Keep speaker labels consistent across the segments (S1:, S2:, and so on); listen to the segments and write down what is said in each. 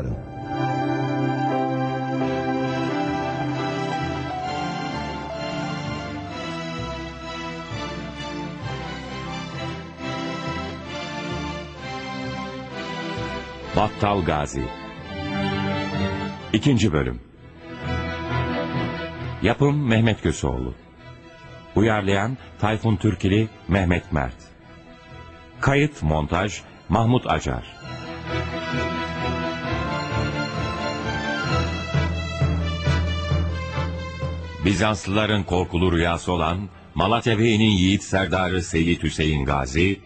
S1: Yarın.
S2: Battal Gazi. İkinci Bölüm. Yapım Mehmet Köseoğlu. Uyarlayan Tayfun Türkili Mehmet Mert. Kayıt Montaj Mahmut Acar Bizanslıların korkulu rüyası olan Malatya Bey'inin yiğit serdarı Seyit Hüseyin Gazi,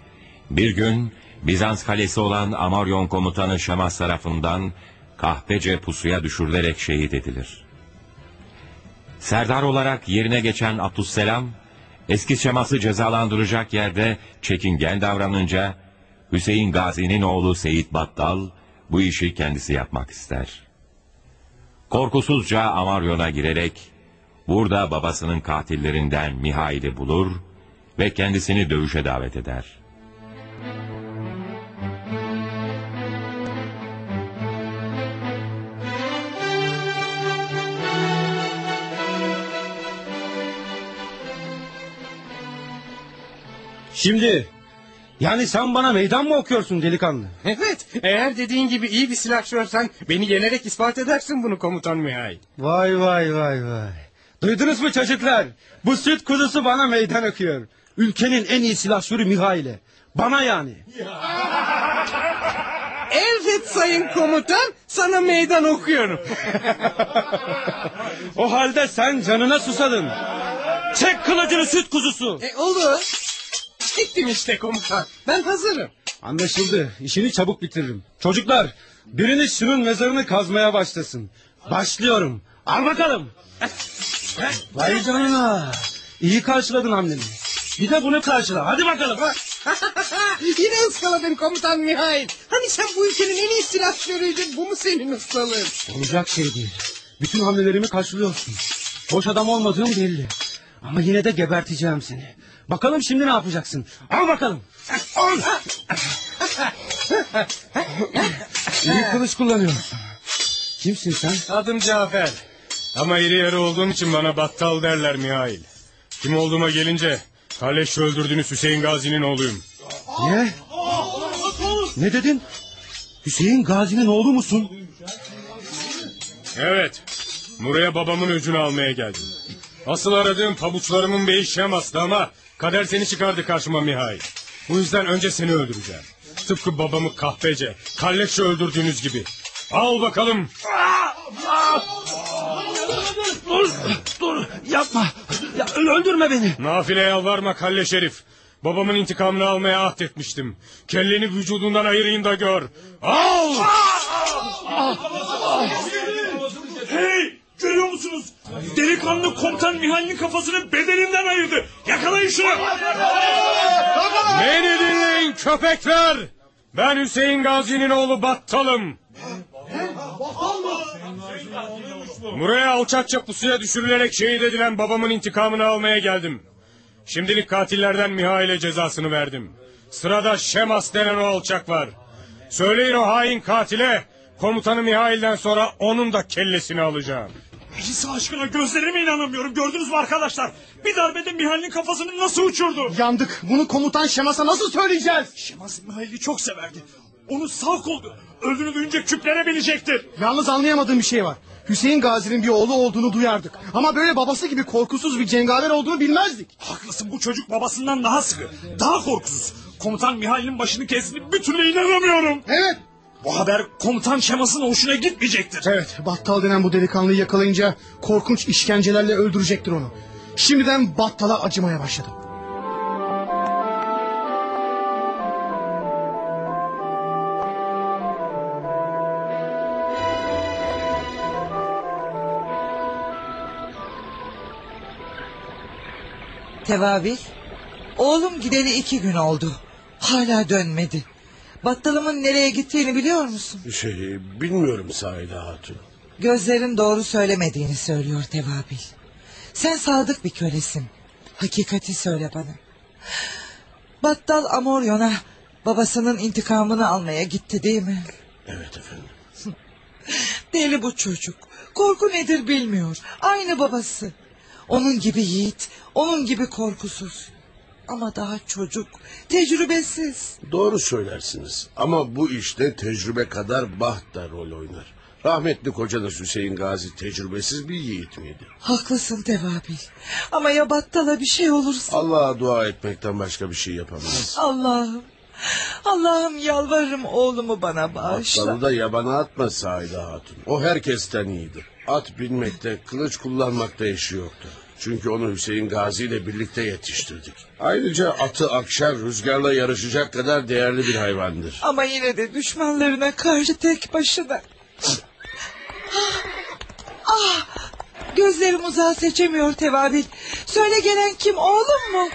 S2: bir gün Bizans kalesi olan Amaryon komutanı Şemas tarafından kahpece pusuya düşürülerek şehit edilir. Serdar olarak yerine geçen Abdüsselam, eski Şemas'ı cezalandıracak yerde çekingen davranınca, Hüseyin Gazi'nin oğlu Seyit Battal, bu işi kendisi yapmak ister. Korkusuzca Amaryon'a girerek, burada babasının katillerinden Mihail'i bulur ve kendisini dövüşe davet eder.
S3: Şimdi yani sen bana meydan mı okuyorsun delikanlı?
S4: Evet eğer dediğin gibi iyi bir silahşörsen beni yenerek ispat edersin bunu komutan Mihail.
S3: Vay vay vay vay. Duydunuz mu çocuklar? Bu süt kuzusu bana meydan okuyor. Ülkenin en iyi silahşörü Mihail'e. Bana yani.
S4: Evet sayın komutan sana meydan okuyorum.
S3: o halde sen canına susadın. Çek kılıcını süt kuzusu.
S4: E, olur. Gittim işte komutan. Ben hazırım.
S3: Anlaşıldı. İşini çabuk bitiririm. Çocuklar biriniz şunun mezarını kazmaya başlasın. Başlıyorum. Al bakalım. Vay canına. İyi karşıladın hamleni. Bir de bunu karşıla. Hadi bakalım.
S4: Yine ıskaladın komutan Mihail. Hani sen bu ülkenin en iyi silahşörüydün. Bu mu senin ıskalığın?
S3: Olacak şey değil. Bütün hamlelerimi karşılıyorsun. Boş adam olmadığım belli. Ama yine de geberteceğim seni. Bakalım şimdi ne yapacaksın? Al bakalım. Al. İyi kılıç kullanıyorsun. Kimsin sen?
S4: Adım Cafer. Ama iri yarı olduğum için bana battal derler Mihail. Kim olduğuma gelince Kaleş öldürdüğünüz Hüseyin Gazi'nin oğluyum.
S3: Ne? Ne dedin? Hüseyin Gazi'nin oğlu musun?
S4: Evet. Buraya babamın öcünü almaya geldim. Asıl aradığım pabuçlarımın beyi Şemas'tı ama kader seni çıkardı karşıma Mihail. Bu yüzden önce seni öldüreceğim. Tıpkı babamı kahpece, kalleşçe öldürdüğünüz gibi. Al bakalım.
S3: Dur, dur, yapma. Ya, öldürme beni.
S4: Nafile yalvarma kalle şerif. Babamın intikamını almaya ahdetmiştim. Kelleni vücudundan ayırayım da gör. Al!
S5: Hey! Görüyor musunuz? Delikanlı komutan Mihal'in kafasını bedeninden ayırdı. Yakalayın şunu.
S4: Beni dinleyin köpekler. Ben Hüseyin Gazi'nin oğlu Battalım. Buraya alçakça pusuya düşürülerek şehit edilen babamın intikamını almaya geldim. Şimdilik katillerden Mihail'e cezasını verdim. Sırada Şemas denen o alçak var. Söyleyin o hain katile komutanı Mihail'den sonra onun da kellesini alacağım.
S5: İsa aşkına gözlerime inanamıyorum. Gördünüz mü arkadaşlar? Bir darbede Mihal'in kafasını nasıl uçurdu?
S6: Yandık. Bunu komutan Şemas'a nasıl söyleyeceğiz?
S5: Şemas Mihal'i çok severdi. Onu sağ koldu. Öldüğünü duyunca küplere binecektir.
S6: Yalnız anlayamadığım bir şey var. Hüseyin Gazi'nin bir oğlu olduğunu duyardık. Ama böyle babası gibi korkusuz bir cengaver olduğunu bilmezdik.
S5: Haklısın bu çocuk babasından daha sıkı. Daha korkusuz. Komutan Mihal'in başını kestiğini bir türlü inanamıyorum.
S6: Evet.
S5: Bu haber komutan Şemas'ın hoşuna gitmeyecektir.
S6: Evet Battal denen bu delikanlıyı yakalayınca korkunç işkencelerle öldürecektir onu. Şimdiden Battal'a acımaya başladım.
S7: Tevabil, oğlum gideli iki gün oldu. Hala dönmedi. Battalımın nereye gittiğini biliyor musun?
S8: Şey bilmiyorum Saide Hatun.
S7: Gözlerin doğru söylemediğini söylüyor Tevabil. Sen sadık bir kölesin. Hakikati söyle bana. Battal Amoryon'a babasının intikamını almaya gitti değil mi?
S8: Evet efendim.
S7: Deli bu çocuk. Korku nedir bilmiyor. Aynı babası. Onun gibi yiğit, onun gibi korkusuz. Ama daha çocuk, tecrübesiz.
S8: Doğru söylersiniz. Ama bu işte tecrübe kadar baht da rol oynar. Rahmetli kocanız Hüseyin Gazi tecrübesiz bir yiğit miydi?
S7: Haklısın Tevabil. Ama ya battala bir şey olursa?
S8: Allah'a dua etmekten başka bir şey yapamayız.
S7: Allah'ım. Allah'ım yalvarırım oğlumu bana bağışla.
S8: Dalı da yabana atma Saide Hatun. O herkesten iyidir. At binmekte, kılıç kullanmakta eşi yoktu. Çünkü onu Hüseyin Gazi ile birlikte yetiştirdik. Ayrıca atı akşar rüzgarla yarışacak kadar değerli bir hayvandır.
S7: Ama yine de düşmanlarına karşı tek başına. Ah, ah, gözlerim uzağı seçemiyor Tevabil. Söyle gelen kim oğlum mu?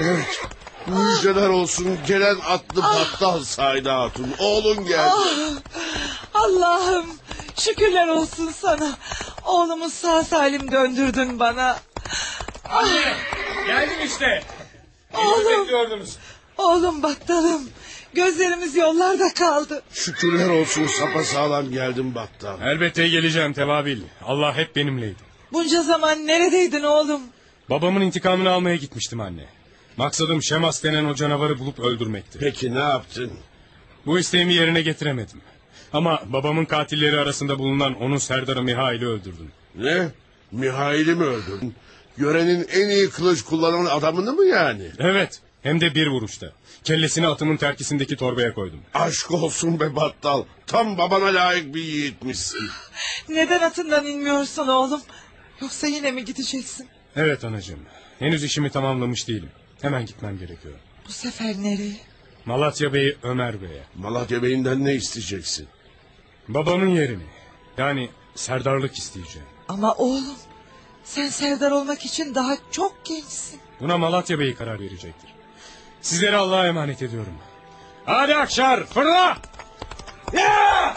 S8: Evet. Müjdeler olsun gelen atlı battal Saide Hatun. Oğlun geldi.
S7: Ah, Allah'ım şükürler olsun sana. Oğlumu sağ salim döndürdün bana.
S4: Anne geldim işte.
S7: Oğlum.
S4: bekliyordunuz.
S7: Oğlum battalım. Gözlerimiz yollarda kaldı.
S8: Şükürler olsun sapasağlam geldim battal.
S4: Elbette geleceğim Tevabil. Allah hep benimleydi.
S7: Bunca zaman neredeydin oğlum?
S4: Babamın intikamını almaya gitmiştim anne. Maksadım Şemas denen o canavarı bulup öldürmekti.
S8: Peki ne yaptın?
S4: Bu isteğimi yerine getiremedim. Ama babamın katilleri arasında bulunan onun Serdar'ı Mihail'i öldürdüm.
S8: Ne? Mihail'i mi öldürdün? Görenin en iyi kılıç kullanan adamını mı yani?
S4: Evet hem de bir vuruşta. Kellesini atımın terkisindeki torbaya koydum.
S8: Aşk olsun be battal. Tam babana layık bir yiğitmişsin.
S7: Neden atından inmiyorsun oğlum? Yoksa yine mi gideceksin?
S4: Evet anacığım. Henüz işimi tamamlamış değilim. Hemen gitmem gerekiyor.
S7: Bu sefer nereye?
S4: Malatya Bey'i Ömer Bey'e.
S8: Malatya Bey'inden ne isteyeceksin?
S4: Babamın yerini. Yani serdarlık isteyeceğim.
S7: Ama oğlum sen Serdar olmak için daha çok gençsin.
S4: Buna Malatya Bey karar verecektir. Sizleri Allah'a emanet ediyorum. Hadi Akşar fırla! Ya!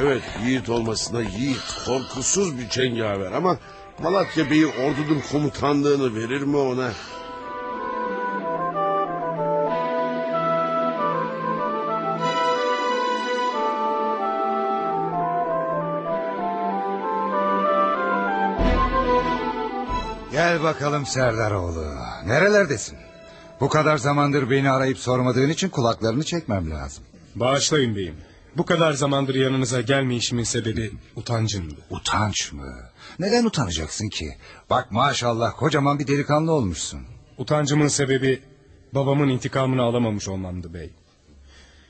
S8: Evet yiğit olmasına yiğit, korkusuz bir cengaver ama Malatya Bey'i ordunun komutanlığını verir mi ona?
S1: Gel bakalım Serdaroğlu. Nerelerdesin? Bu kadar zamandır beni arayıp sormadığın için kulaklarını çekmem lazım.
S4: Bağışlayın beyim. Bu kadar zamandır yanınıza gelmeyişimin sebebi utancımdı.
S1: Utanç mı? Neden utanacaksın ki? Bak maşallah kocaman bir delikanlı olmuşsun.
S4: Utancımın sebebi babamın intikamını alamamış olmamdı bey.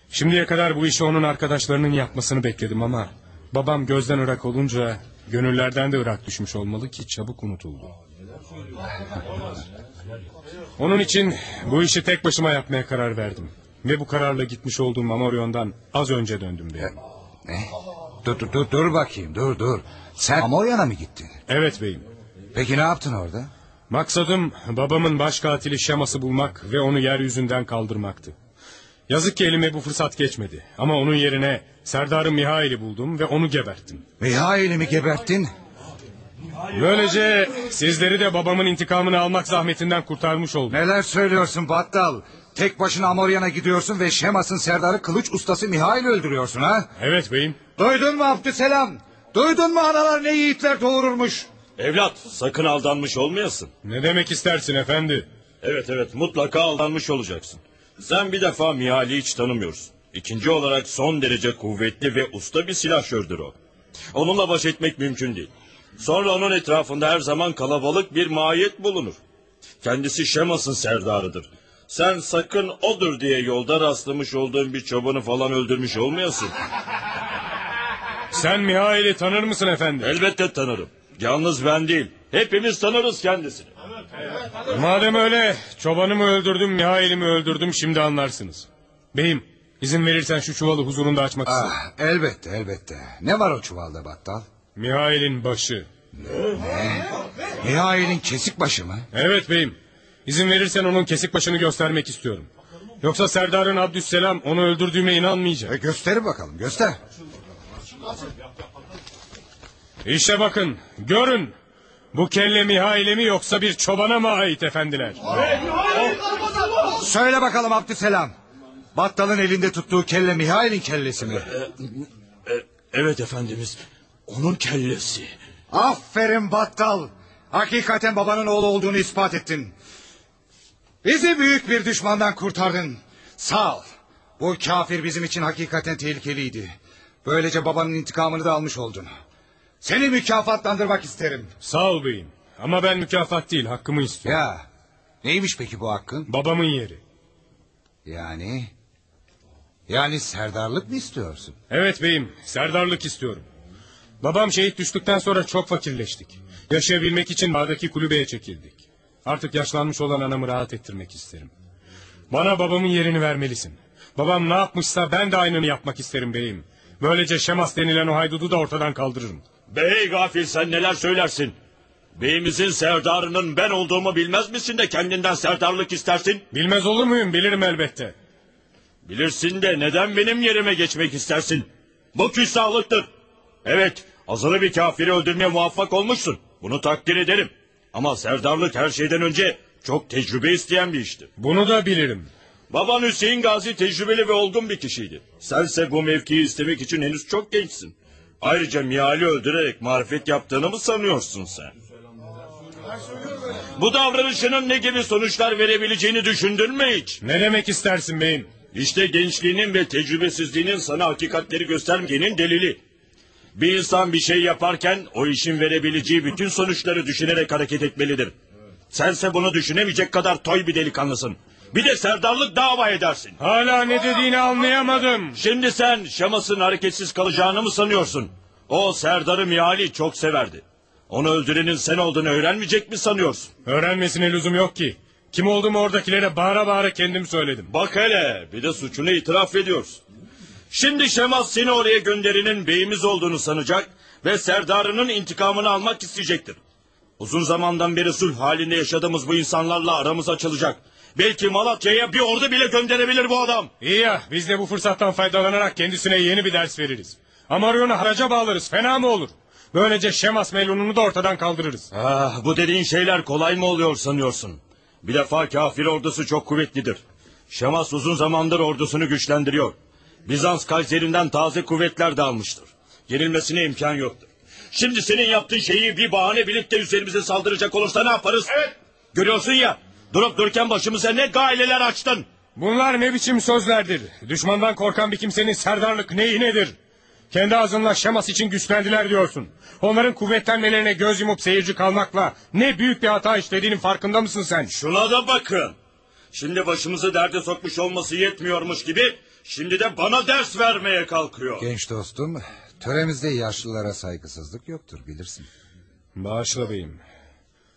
S4: Şimdiye kadar bu işi onun arkadaşlarının yapmasını bekledim ama... ...babam gözden ırak olunca gönüllerden de ırak düşmüş olmalı ki çabuk unutuldu. Onun için bu işi tek başıma yapmaya karar verdim. Ve bu kararla gitmiş olduğum Amoryon'dan az önce döndüm beyim.
S1: Ne? Dur, dur, dur, dur bakayım dur dur. Sen Amoryan'a mı gittin?
S4: Evet beyim.
S1: Peki ne yaptın orada?
S4: Maksadım babamın baş katili Şemas'ı bulmak ve onu yeryüzünden kaldırmaktı. Yazık ki elime bu fırsat geçmedi. Ama onun yerine Serdar'ı Mihail'i buldum ve onu geberttim.
S1: Mihail'i mi geberttin?
S4: Böylece sizleri de babamın intikamını almak zahmetinden kurtarmış oldum.
S1: Neler söylüyorsun Battal? Tek başına Amoryan'a gidiyorsun ve Şemas'ın Serdar'ı kılıç ustası Mihail öldürüyorsun ha?
S4: Evet beyim.
S1: Duydun mu Abdüselam? Duydun mu analar ne yiğitler doğururmuş?
S5: Evlat sakın aldanmış olmayasın.
S4: Ne demek istersin efendi?
S5: Evet evet mutlaka aldanmış olacaksın. Sen bir defa Mihal'i hiç tanımıyorsun. İkinci olarak son derece kuvvetli ve usta bir silahşördür o. Onunla baş etmek mümkün değil. Sonra onun etrafında her zaman kalabalık bir mahiyet bulunur. Kendisi Şemas'ın serdarıdır. Sen sakın odur diye yolda rastlamış olduğun bir çobanı falan öldürmüş olmayasın.
S4: Sen Mihail'i tanır mısın efendi?
S5: Elbette tanırım. Yalnız ben değil. Hepimiz tanırız kendisini.
S4: Madem öyle çobanımı öldürdüm Mihail'imi öldürdüm şimdi anlarsınız. Beyim izin verirsen şu çuvalı huzurunda açmak istedim.
S1: Ah, elbette elbette. Ne var o çuvalda Battal?
S4: Mihail'in başı.
S1: Mihail'in kesik başı mı?
S4: Evet beyim. İzin verirsen onun kesik başını göstermek istiyorum. Yoksa Serdar'ın Abdüsselam onu öldürdüğüme inanmayacak.
S1: E, göster bakalım göster.
S4: İşte bakın görün. Bu kelle Mihail'e mi yoksa bir çobana mı ait efendiler?
S1: Söyle bakalım Abdüselam. Battal'ın elinde tuttuğu kelle Mihail'in kellesi mi?
S5: Evet efendimiz. Onun kellesi.
S1: Aferin battal. Hakikaten babanın oğlu olduğunu ispat ettin. Bizi büyük bir düşmandan kurtardın. Sağ ol. Bu kafir bizim için hakikaten tehlikeliydi. Böylece babanın intikamını da almış oldun. Seni mükafatlandırmak isterim.
S4: Sağ ol beyim. Ama ben mükafat değil hakkımı istiyorum.
S1: Ya neymiş peki bu hakkın?
S4: Babamın yeri.
S1: Yani... Yani serdarlık mı istiyorsun?
S4: Evet beyim serdarlık istiyorum. Babam şehit düştükten sonra çok fakirleştik. Yaşayabilmek için bağdaki kulübeye çekildik. Artık yaşlanmış olan anamı rahat ettirmek isterim. Bana babamın yerini vermelisin. Babam ne yapmışsa ben de aynını yapmak isterim beyim. Böylece Şemas denilen o haydudu da ortadan kaldırırım.
S5: Bey gafil sen neler söylersin? Beyimizin serdarının ben olduğumu bilmez misin de kendinden serdarlık istersin?
S4: Bilmez olur muyum bilirim elbette.
S5: Bilirsin de neden benim yerime geçmek istersin? Bu küstahlıktır. Evet, azılı bir kafiri öldürmeye muvaffak olmuşsun. Bunu takdir ederim. Ama serdarlık her şeyden önce çok tecrübe isteyen bir iştir.
S4: Bunu da bilirim.
S5: Baban Hüseyin Gazi tecrübeli ve olgun bir kişiydi. Sense bu mevkiyi istemek için henüz çok gençsin. Ayrıca Mihal'i öldürerek marifet yaptığını mı sanıyorsun sen? Bu davranışının ne gibi sonuçlar verebileceğini düşündün mü hiç?
S4: Ne demek istersin beyim?
S5: İşte gençliğinin ve tecrübesizliğinin sana hakikatleri göstermeyenin delili. Bir insan bir şey yaparken o işin verebileceği bütün sonuçları düşünerek hareket etmelidir. Sense bunu düşünemeyecek kadar toy bir delikanlısın. Bir de serdarlık dava edersin.
S4: Hala ne dediğini anlayamadım.
S5: Şimdi sen Şamas'ın hareketsiz kalacağını mı sanıyorsun? O Serdar'ı Mihal'i çok severdi. Onu öldürenin sen olduğunu öğrenmeyecek mi sanıyorsun?
S4: Öğrenmesine lüzum yok ki. Kim olduğumu oradakilere bağıra bağıra kendim söyledim.
S5: Bak hele bir de suçunu itiraf ediyorsun. Şimdi Şemas seni oraya gönderinin beyimiz olduğunu sanacak ve Serdar'ının intikamını almak isteyecektir. Uzun zamandan beri sulh halinde yaşadığımız bu insanlarla aramız açılacak. Belki Malatya'ya bir ordu bile gönderebilir bu adam.
S4: İyi ya biz de bu fırsattan faydalanarak kendisine yeni bir ders veririz. Amaryon'u haraca bağlarız fena mı olur? Böylece Şemas melununu da ortadan kaldırırız.
S5: Ah, bu dediğin şeyler kolay mı oluyor sanıyorsun? Bir defa kafir ordusu çok kuvvetlidir. Şemas uzun zamandır ordusunu güçlendiriyor. Bizans Kayseri'nden taze kuvvetler de almıştır. Yenilmesine imkan yoktur. Şimdi senin yaptığın şeyi bir bahane bilip de üzerimize saldıracak olursa ne yaparız? Evet. Görüyorsun ya durup dururken başımıza ne gaileler açtın.
S4: Bunlar ne biçim sözlerdir? Düşmandan korkan bir kimsenin serdarlık neyi nedir? Kendi ağzınla Şemas için güçlendiler diyorsun. Onların kuvvetlenmelerine göz yumup seyirci kalmakla ne büyük bir hata işlediğinin farkında mısın sen?
S5: Şuna da bakın. Şimdi başımızı derde sokmuş olması yetmiyormuş gibi... ...şimdi de bana ders vermeye kalkıyor.
S1: Genç dostum, töremizde yaşlılara saygısızlık yoktur bilirsin.
S4: Bağışla beyim.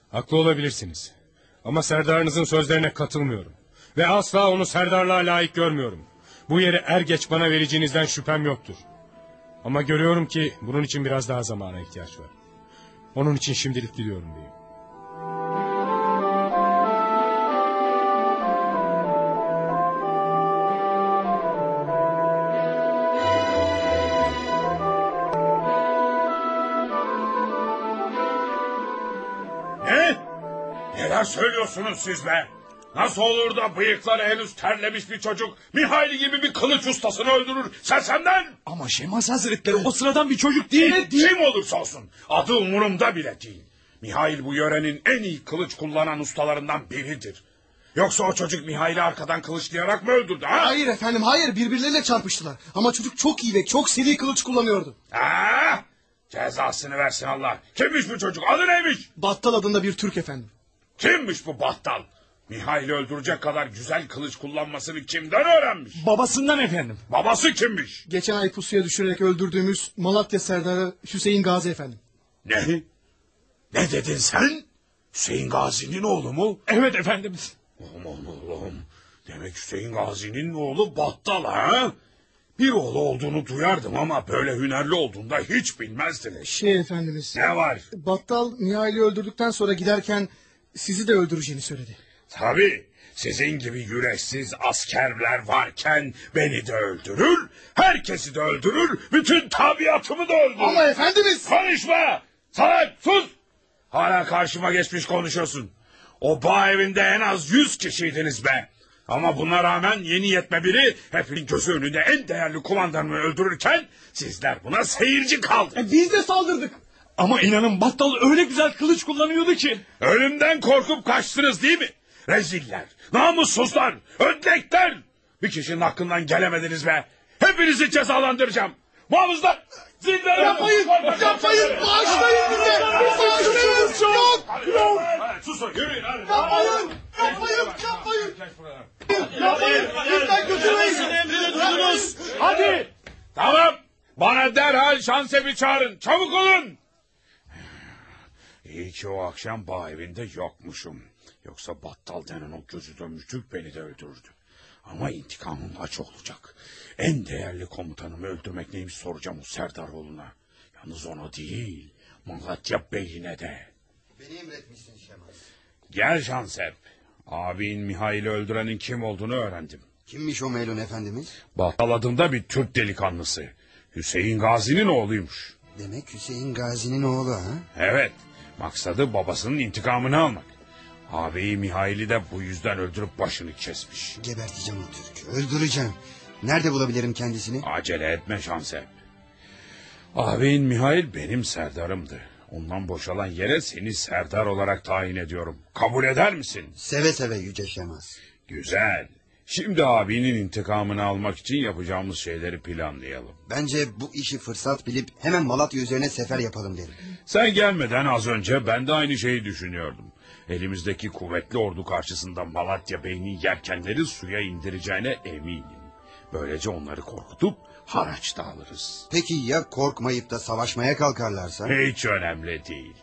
S4: Haklı olabilirsiniz. Ama serdarınızın sözlerine katılmıyorum. Ve asla onu serdarlığa layık görmüyorum. Bu yeri er geç bana vereceğinizden şüphem yoktur. Ama görüyorum ki bunun için biraz daha zamana ihtiyaç var. Onun için şimdilik gidiyorum beyim.
S9: Söylüyorsunuz siz be? Nasıl olur da bıyıkları henüz terlemiş bir çocuk Mihail gibi bir kılıç ustasını öldürür sersemden?
S6: Ama Şemas Hazretleri o sıradan bir çocuk değil.
S9: Evet, Kim olursa olsun adı umurumda bile değil. Mihail bu yörenin en iyi kılıç kullanan ustalarından biridir. Yoksa o çocuk Mihail'i arkadan kılıçlayarak mı öldürdü ha?
S6: Hayır efendim hayır birbirleriyle çarpıştılar. Ama çocuk çok iyi ve çok seri kılıç kullanıyordu.
S9: Ha? Cezasını versin Allah. Kimmiş bu çocuk adı neymiş?
S6: Battal adında bir Türk efendim.
S9: Kimmiş bu battal? Mihail'i öldürecek kadar güzel kılıç kullanmasını kimden öğrenmiş?
S6: Babasından efendim.
S9: Babası kimmiş?
S6: Geçen ay pusuya düşürerek öldürdüğümüz Malatya Serdarı Hüseyin Gazi efendim.
S9: Ne? Ne dedin sen? Hüseyin Gazi'nin oğlu mu?
S6: Evet efendim.
S9: Aman Allah'ım. Demek Hüseyin Gazi'nin oğlu Battal ha? Bir oğlu olduğunu duyardım ama böyle hünerli olduğunda hiç bilmezdim.
S6: Şey efendimiz.
S9: Ne var?
S6: Battal Mihail'i öldürdükten sonra giderken sizi de öldüreceğini söyledi.
S9: Tabii sizin gibi yüreksiz askerler varken beni de öldürür, herkesi de öldürür, bütün tabiatımı da öldürür.
S6: Ama efendimiz.
S9: Konuşma! Salak sus! Hala karşıma geçmiş konuşuyorsun. O bağ evinde en az yüz kişiydiniz be. Ama buna rağmen yeni yetme biri hepin gözü önünde en değerli kumandanımı öldürürken sizler buna seyirci kaldınız.
S6: E, biz de saldırdık.
S4: Ama inanın battal öyle güzel kılıç kullanıyordu ki.
S9: Ölümden korkup kaçtınız değil mi? Reziller, namussuzlar, ödlekler. Bir kişinin hakkından gelemediniz be. Hepinizi cezalandıracağım. Muhafızlar, zillere...
S6: Yapmayın, yapmayın, bağışlayın bize. Bağışlayın. Yok, yok.
S9: Susun, yürüyün hadi.
S6: Yapmayın, yapmayın, yapmayın. Yapmayın, lütfen götürmeyin.
S9: Hadi. Tamam. Bana derhal şansevi çağırın. Çabuk olun. İyi ki o akşam bağ evinde yokmuşum. Yoksa battal denen o gözü dönmüş Türk beni de öldürürdü. Ama intikamım aç olacak. En değerli komutanımı öldürmek neymiş soracağım o Serdaroğlu'na. Yalnız ona değil, Malatya Bey'ine de.
S10: Beni emretmişsin Şemas.
S9: Gel Şansep. Abin Mihail'i öldürenin kim olduğunu öğrendim.
S10: Kimmiş o Melun efendimiz?
S9: Battal adında bir Türk delikanlısı. Hüseyin Gazi'nin oğluymuş.
S10: Demek Hüseyin Gazi'nin oğlu ha?
S9: Evet, maksadı babasının intikamını almak. Ağabeyi Mihail'i de bu yüzden öldürüp başını kesmiş.
S10: Geberteceğim o Türk'ü, öldüreceğim. Nerede bulabilirim kendisini?
S9: Acele etme Şansep. Ağabeyin Mihail benim serdarımdı. Ondan boşalan yere seni serdar olarak tayin ediyorum. Kabul eder misin?
S10: Seve seve Yüce Şemas.
S9: Güzel. Şimdi abinin intikamını almak için yapacağımız şeyleri planlayalım.
S10: Bence bu işi fırsat bilip hemen Malatya üzerine sefer yapalım derim.
S9: Sen gelmeden az önce ben de aynı şeyi düşünüyordum. Elimizdeki kuvvetli ordu karşısında Malatya Bey'inin yelkenleri suya indireceğine eminim. Böylece onları korkutup haraç da alırız.
S10: Peki ya korkmayıp da savaşmaya kalkarlarsa?
S9: Hiç önemli değil.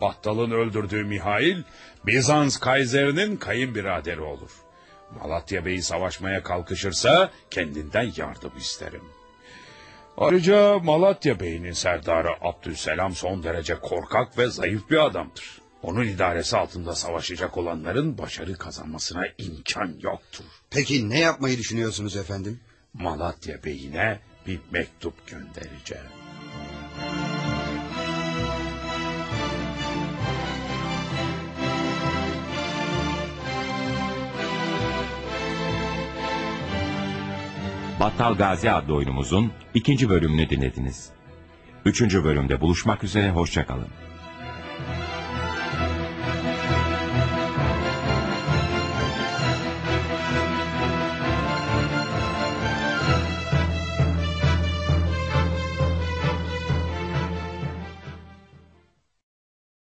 S9: Battal'ın öldürdüğü Mihail, Bizans Kayseri'nin kayınbiraderi olur. Malatya Bey'i savaşmaya kalkışırsa kendinden yardım isterim. Ayrıca Malatya Bey'inin serdarı Abdülselam son derece korkak ve zayıf bir adamdır. Onun idaresi altında savaşacak olanların başarı kazanmasına imkan yoktur.
S10: Peki ne yapmayı düşünüyorsunuz efendim?
S9: Malatya Bey'ine bir mektup göndereceğim.
S2: Battal Gazi adlı oyunumuzun ikinci bölümünü dinlediniz. Üçüncü bölümde buluşmak üzere, hoşçakalın.